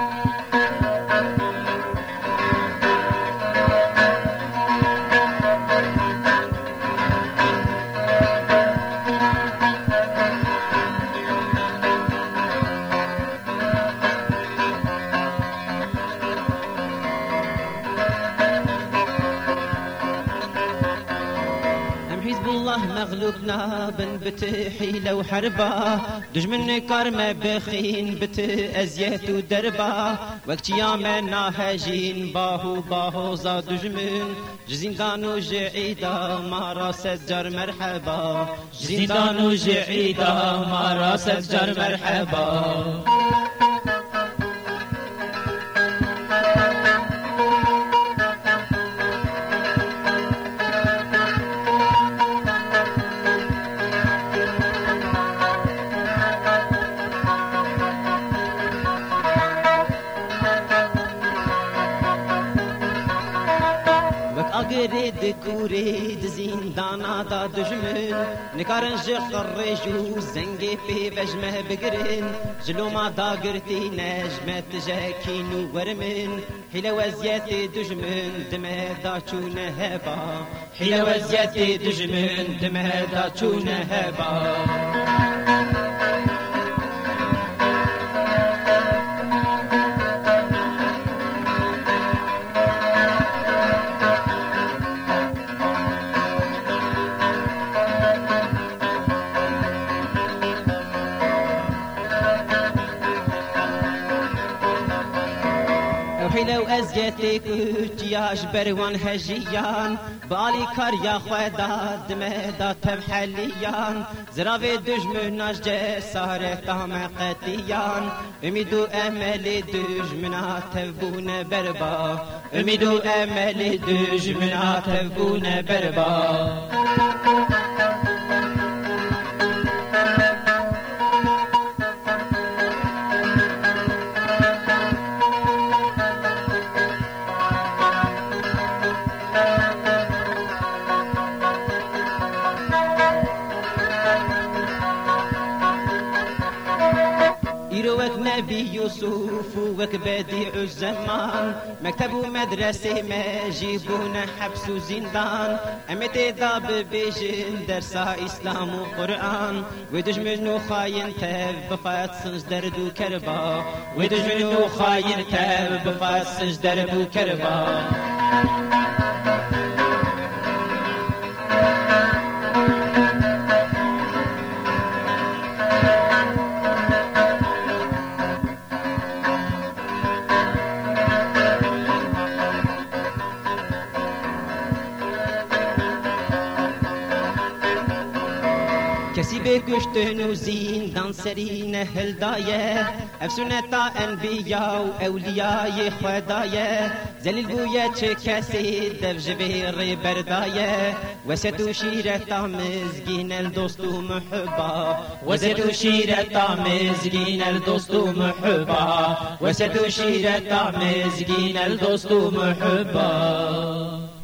Thank you. مغلوبنا بن بتحي لو حربا. دجمن كرم بخين بت أزيت ودربا. وقت يا منا هجين باهو باهو زا دجمن. جزيندانو جعيدا ما راس جر مرحبا. جزيندانو جعيدا ما راس جر مرحبا. اگری دکوری زندانا دا دجمن نکارن جخ الرجو زنگی پی بجمه بگرن جلو ما دا گرتی نجمت جاکینو ورمن۔ حیل وزیت دجمن دمه دا چونه هبا حیل وزیت دجمن دمه دا چونه هبا حیلو از گتی کوچیاش بروان هجیان بالی کار یا خدا دمه دا تب حلیان. زراوی دجمناش جه ساره تام قتیان. امیدو املی دجمنا تبونه بربا. امیدو املی دجمنا تبونه بربا. وك نبي يوسف وك بديع الزمان مكتب مدرسة ما جيبونا حبس وزندان. أمت ضاب بيجن درسا إسلام وقرآن. ودج منو خاين تاب بفات سنج دردو كربا ودج منو خاين تاب بفات سنج دردو كربا کسی بکشتن و زیندان سرین هلدایه افسونتا انبیا و اولیای خدایه زلیل بویه چه کسی دف جبیر بردایه وسدو شیرتا مزگین الدوست و محبا. وسدو شیرتا مزگین الدوست و محبا. وسدو شیرتا مزگین الدوست و محبا.